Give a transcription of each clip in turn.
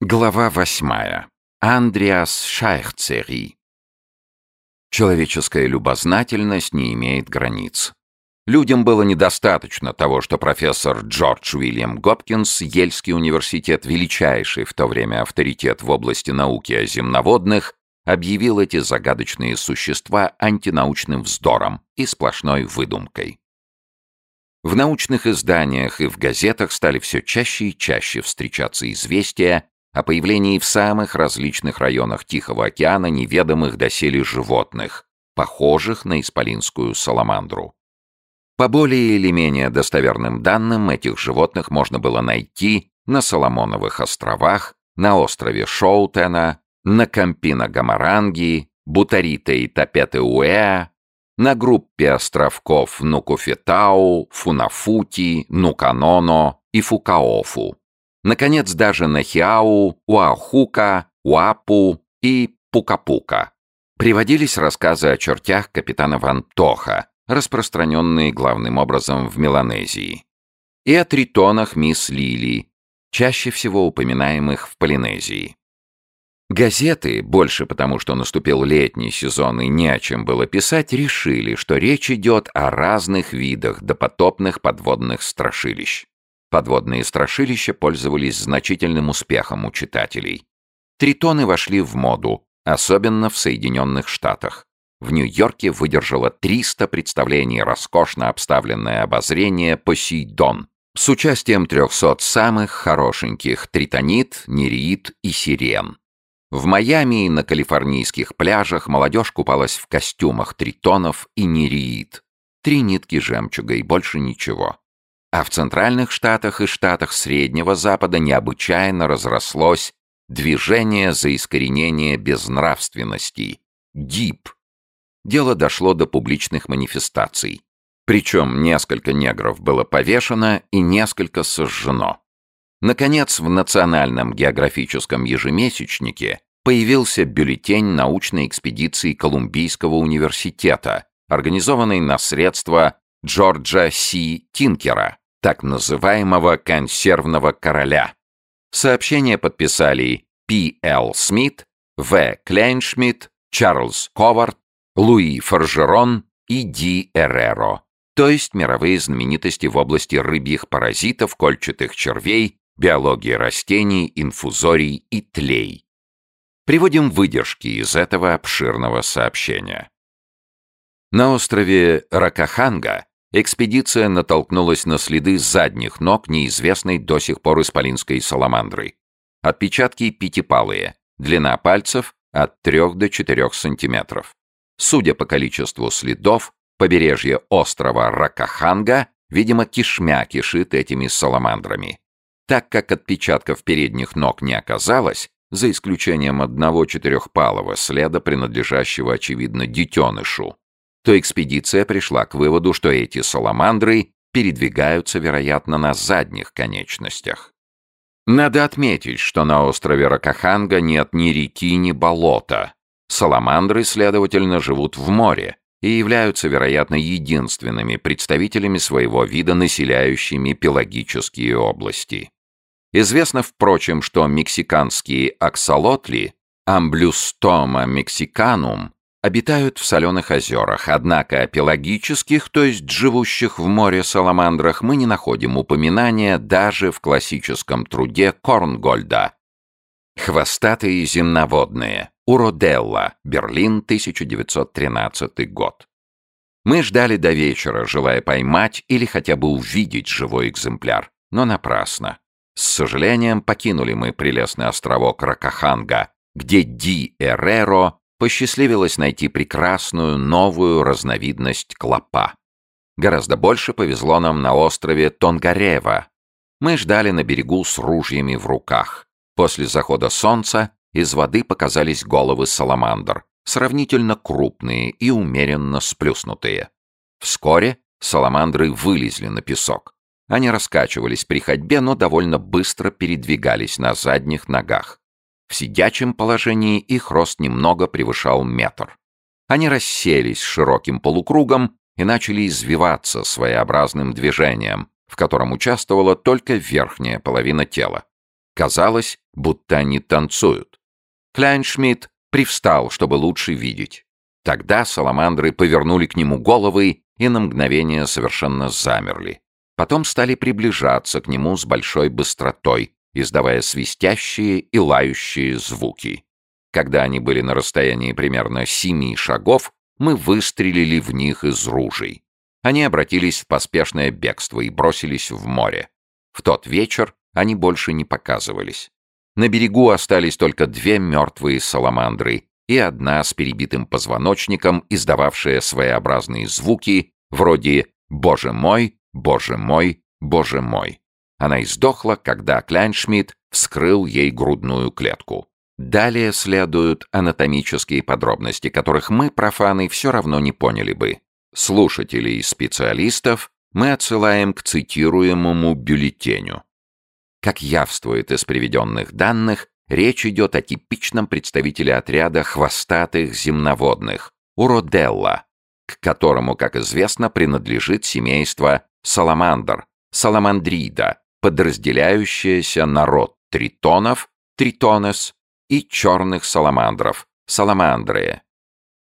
Глава восьмая. Андреас Шайхцери. Человеческая любознательность не имеет границ. Людям было недостаточно того, что профессор Джордж Уильям Гопкинс, Ельский университет, величайший в то время авторитет в области науки о земноводных, объявил эти загадочные существа антинаучным вздором и сплошной выдумкой. В научных изданиях и в газетах стали все чаще и чаще встречаться известия о появлении в самых различных районах Тихого океана неведомых доселе животных, похожих на исполинскую саламандру. По более или менее достоверным данным, этих животных можно было найти на Соломоновых островах, на острове Шоутена, на Кампино-Гамаранги, Бутарита и Тапете-Уэа, на группе островков Нукуфетау, Фунафути, Нуканоно и Фукаофу. Наконец, даже на Хиау, Уахука, Уапу и Пукапука. Приводились рассказы о чертях капитана Вантоха, распространенные главным образом в Меланезии, и о тритонах мисс Лили, чаще всего упоминаемых в Полинезии. Газеты, больше потому, что наступил летний сезон и не о чем было писать, решили, что речь идет о разных видах допотопных подводных страшилищ. Подводные страшилища пользовались значительным успехом у читателей. Тритоны вошли в моду, особенно в Соединенных Штатах. В Нью-Йорке выдержало 300 представлений роскошно обставленное обозрение «Посейдон» с участием 300 самых хорошеньких тритонит, нереид и сирен. В Майами и на калифорнийских пляжах молодежь купалась в костюмах тритонов и нереид. Три нитки жемчуга и больше ничего. А в центральных штатах и штатах Среднего Запада необычайно разрослось движение за искоренение безнравственностей – ДИП. Дело дошло до публичных манифестаций. Причем несколько негров было повешено и несколько сожжено. Наконец, в Национальном географическом ежемесячнике появился бюллетень научной экспедиции Колумбийского университета, организованный на средства Джорджа Си Тинкера, так называемого консервного короля. Сообщение подписали П. Л. Смит, В. Клейншмидт, Чарльз Ковард, Луи Форжерон и Ди Эрреро, то есть мировые знаменитости в области рыбьих паразитов, кольчатых червей, биологии растений, инфузорий и тлей. Приводим выдержки из этого обширного сообщения. На острове Ракаханга экспедиция натолкнулась на следы задних ног неизвестной до сих пор исполинской саламандры. Отпечатки пятипалые, длина пальцев от 3 до 4 сантиметров. Судя по количеству следов, побережье острова Ракаханга, видимо, кишмя кишит этими саламандрами. Так как отпечатков передних ног не оказалось, за исключением одного четырехпалого следа, принадлежащего, очевидно, детенышу, то экспедиция пришла к выводу, что эти саламандры передвигаются, вероятно, на задних конечностях. Надо отметить, что на острове Ракаханга нет ни реки, ни болота. Саламандры, следовательно, живут в море и являются, вероятно, единственными представителями своего вида, населяющими пелагические области. Известно, впрочем, что мексиканские аксолотли, амблюстома мексиканум, обитают в соленых озерах, однако о пелагических, то есть живущих в море саламандрах, мы не находим упоминания даже в классическом труде Корнгольда. Хвостатые земноводные. Уроделла. Берлин, 1913 год. Мы ждали до вечера, желая поймать или хотя бы увидеть живой экземпляр, но напрасно. С сожалением покинули мы прелестный островок Ракаханга, где Ди Эреро посчастливилось найти прекрасную новую разновидность клопа. Гораздо больше повезло нам на острове Тонгарева. Мы ждали на берегу с ружьями в руках. После захода солнца из воды показались головы саламандр, сравнительно крупные и умеренно сплюснутые. Вскоре саламандры вылезли на песок. Они раскачивались при ходьбе, но довольно быстро передвигались на задних ногах. В сидячем положении их рост немного превышал метр. Они расселись широким полукругом и начали извиваться своеобразным движением, в котором участвовала только верхняя половина тела. Казалось, будто они танцуют. Кляйншмидт привстал, чтобы лучше видеть. Тогда саламандры повернули к нему головы и на мгновение совершенно замерли. Потом стали приближаться к нему с большой быстротой, издавая свистящие и лающие звуки. Когда они были на расстоянии примерно семи шагов, мы выстрелили в них из ружей. Они обратились в поспешное бегство и бросились в море. В тот вечер они больше не показывались. На берегу остались только две мертвые саламандры и одна с перебитым позвоночником, издававшая своеобразные звуки, вроде «Боже мой, боже мой, боже мой». Она издохла, когда Кляйншмидт вскрыл ей грудную клетку. Далее следуют анатомические подробности, которых мы, профаны, все равно не поняли бы. Слушателей и специалистов мы отсылаем к цитируемому бюллетеню. Как явствует из приведенных данных, речь идет о типичном представителе отряда хвостатых земноводных – уроделла, к которому, как известно, принадлежит семейство саламандр, саламандрида, подразделяющееся на род тритонов, тритонес, и черных саламандров, саламандры,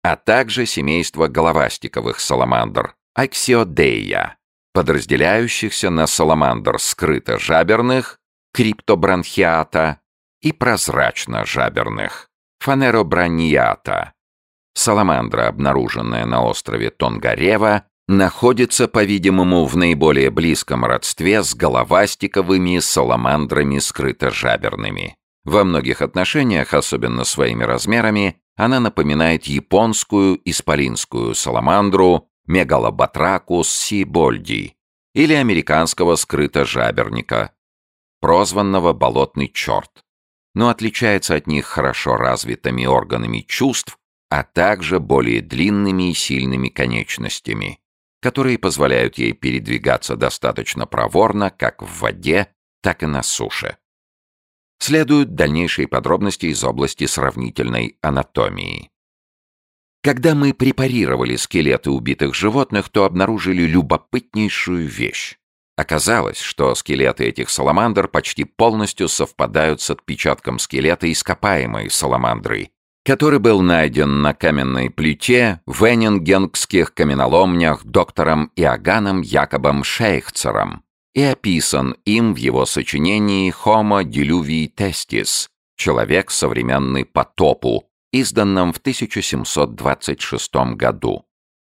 а также семейство головастиковых саламандр, аксиодея, подразделяющихся на саламандр скрыто-жаберных, криптобранхиата и прозрачно-жаберных, фанеробраниата. Саламандра, обнаруженная на острове Тонгарева, находится, по-видимому, в наиболее близком родстве с головастиковыми саламандрами скрыто-жаберными. Во многих отношениях, особенно своими размерами, она напоминает японскую исполинскую саламандру Мегалобатракус сибольди или американского скрытожаберника, прозванного болотный черт, но отличается от них хорошо развитыми органами чувств, а также более длинными и сильными конечностями, которые позволяют ей передвигаться достаточно проворно как в воде, так и на суше. Следуют дальнейшие подробности из области сравнительной анатомии. Когда мы препарировали скелеты убитых животных, то обнаружили любопытнейшую вещь. Оказалось, что скелеты этих саламандр почти полностью совпадают с отпечатком скелета ископаемой саламандры, который был найден на каменной плите в Эннингенгских каменоломнях доктором Иоганном Якобом Шейхцером и описан им в его сочинении «Homo diluvii testis» — «Человек, современный потопу», изданном в 1726 году.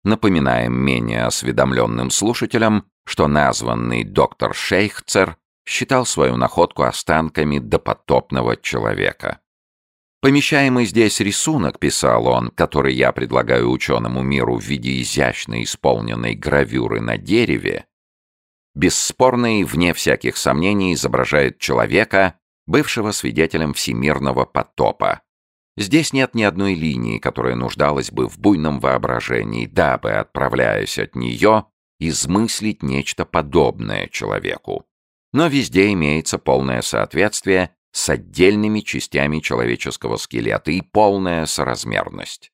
Напоминаем менее осведомленным слушателям, что названный доктор Шейхцер считал свою находку останками допотопного человека. Помещаемый здесь рисунок, писал он, который я предлагаю ученому миру в виде изящно исполненной гравюры на дереве, бесспорно и вне всяких сомнений изображает человека, бывшего свидетелем всемирного потопа. Здесь нет ни одной линии, которая нуждалась бы в буйном воображении, дабы, отправляясь от нее, измыслить нечто подобное человеку. Но везде имеется полное соответствие с отдельными частями человеческого скелета и полная соразмерность.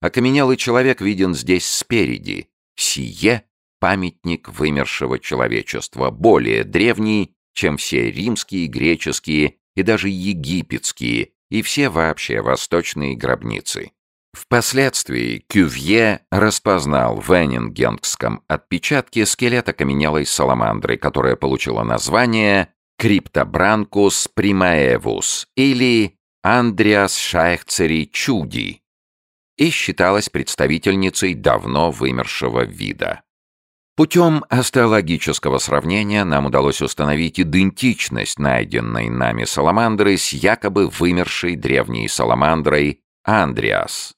Окаменелый человек виден здесь спереди. Сие памятник вымершего человечества, более древний, чем все римские, греческие и даже египетские и все вообще восточные гробницы. Впоследствии Кювье распознал в Эннингенгском отпечатке скелет окаменелой саламандры, которая получила название Криптобранкус примаевус или Андреас Шайхцери Чуди и считалась представительницей давно вымершего вида. Путем остеологического сравнения нам удалось установить идентичность найденной нами саламандры с якобы вымершей древней саламандрой Андриас.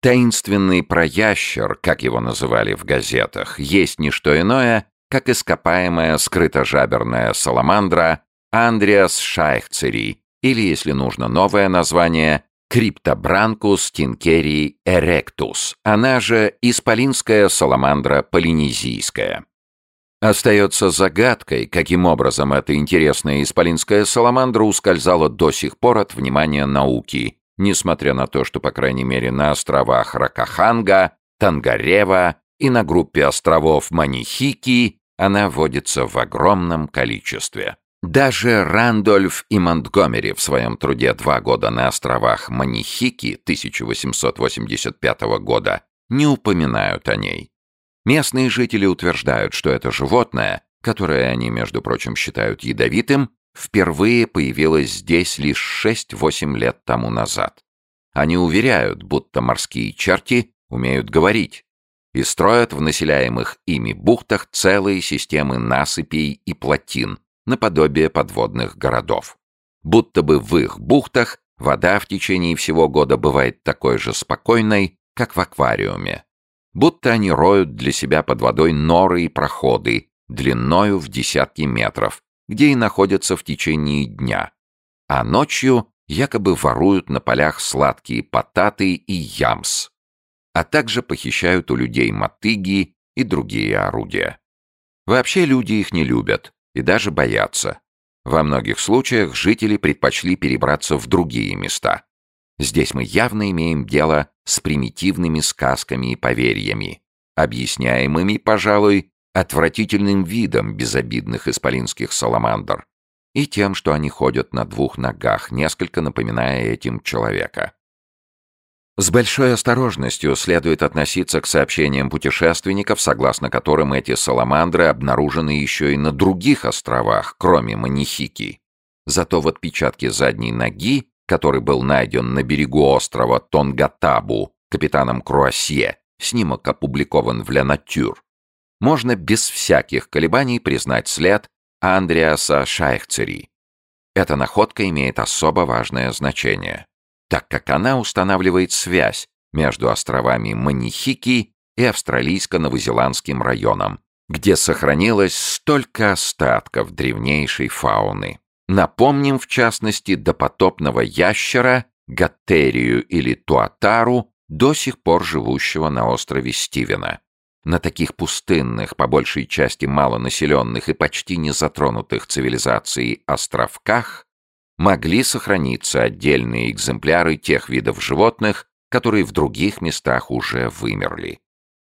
Таинственный проящер, как его называли в газетах, есть не что иное, как ископаемая скрытожаберная саламандра Андриас Шайхцери, или, если нужно новое название, Криптобранкус тинкерии эректус, она же исполинская саламандра полинезийская. Остается загадкой, каким образом эта интересная исполинская саламандра ускользала до сих пор от внимания науки, несмотря на то, что, по крайней мере, на островах Ракаханга, Тангарева и на группе островов Манихики она водится в огромном количестве. Даже Рандольф и Монтгомери в своем труде «Два года на островах Манихики» 1885 года не упоминают о ней. Местные жители утверждают, что это животное, которое они, между прочим, считают ядовитым, впервые появилось здесь лишь 6-8 лет тому назад. Они уверяют, будто морские черти умеют говорить и строят в населяемых ими бухтах целые системы насыпей и плотин, наподобие подводных городов. Будто бы в их бухтах вода в течение всего года бывает такой же спокойной, как в аквариуме. Будто они роют для себя под водой норы и проходы, длиною в десятки метров, где и находятся в течение дня. А ночью якобы воруют на полях сладкие потаты и ямс, а также похищают у людей мотыги и другие орудия. Вообще люди их не любят и даже боятся. Во многих случаях жители предпочли перебраться в другие места. Здесь мы явно имеем дело с примитивными сказками и поверьями, объясняемыми, пожалуй, отвратительным видом безобидных исполинских саламандр и тем, что они ходят на двух ногах, несколько напоминая этим человека. С большой осторожностью следует относиться к сообщениям путешественников, согласно которым эти саламандры обнаружены еще и на других островах, кроме Манихики. Зато в отпечатке задней ноги, который был найден на берегу острова Тонгатабу капитаном Круасье, снимок опубликован в «Ля Натюр», можно без всяких колебаний признать след Андреаса Шайхцери. Эта находка имеет особо важное значение так как она устанавливает связь между островами Манихики и австралийско-новозеландским районом, где сохранилось столько остатков древнейшей фауны. Напомним, в частности, допотопного ящера, гаттерию или туатару, до сих пор живущего на острове Стивена. На таких пустынных, по большей части малонаселенных и почти не затронутых цивилизацией островках могли сохраниться отдельные экземпляры тех видов животных, которые в других местах уже вымерли.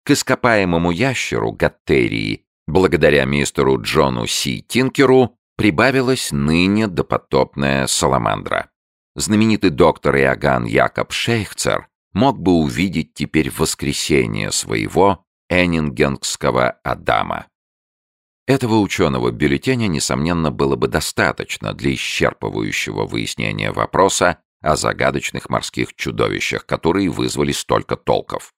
К ископаемому ящеру Гаттерии, благодаря мистеру Джону Си Тинкеру, прибавилась ныне допотопная саламандра. Знаменитый доктор Иоганн Якоб Шейхцер мог бы увидеть теперь воскресение своего Эннингенского Адама. Этого ученого бюллетеня, несомненно, было бы достаточно для исчерпывающего выяснения вопроса о загадочных морских чудовищах, которые вызвали столько толков.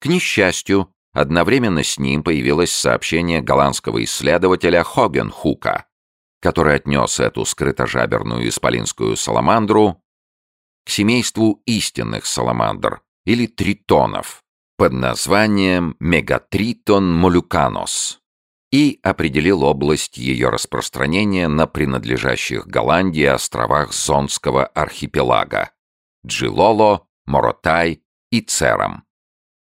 К несчастью, одновременно с ним появилось сообщение голландского исследователя Хогенхука, который отнес эту скрытожаберную исполинскую саламандру к семейству истинных саламандр или тритонов под названием Мегатритон молюканос и определил область ее распространения на принадлежащих Голландии островах Зонского архипелага – Джилоло, Моротай и Церам.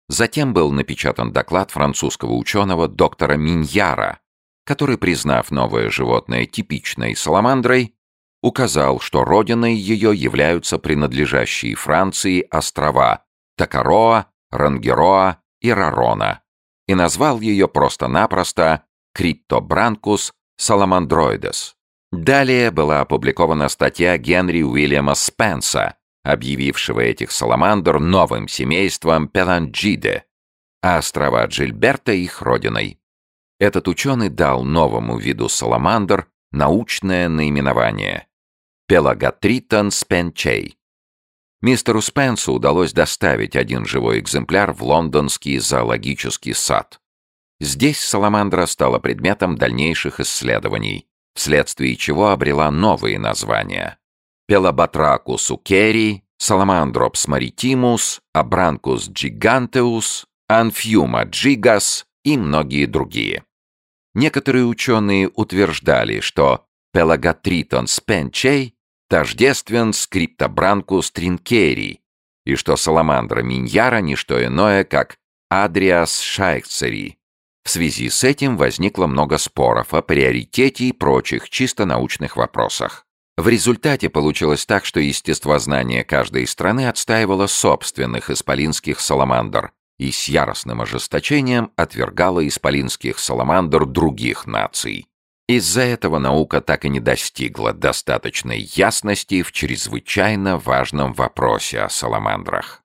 Затем был напечатан доклад французского ученого доктора Миньяра, который, признав новое животное типичной саламандрой, указал, что родиной ее являются принадлежащие Франции острова Такароа, Рангероа и Рарона, и назвал ее просто-напросто Криптобранкус саламандроидес. Далее была опубликована статья Генри Уильяма Спенса, объявившего этих саламандр новым семейством Пеланджиде, а острова Джильберта их родиной. Этот ученый дал новому виду саламандр научное наименование – Пелаготритон спенчей. Мистеру Спенсу удалось доставить один живой экземпляр в лондонский зоологический сад. Здесь саламандра стала предметом дальнейших исследований, вследствие чего обрела новые названия. Пелобатракус укери, Саламандропс маритимус, Абранкус гигантеус, Анфьюма джигас и многие другие. Некоторые ученые утверждали, что Пелаготритон спенчей тождествен скриптобранкус тринкери, и что саламандра миньяра – не что иное, как Адриас шайхцери, в связи с этим возникло много споров о приоритете и прочих чисто научных вопросах. В результате получилось так, что естествознание каждой страны отстаивало собственных исполинских саламандр и с яростным ожесточением отвергало исполинских саламандр других наций. Из-за этого наука так и не достигла достаточной ясности в чрезвычайно важном вопросе о саламандрах.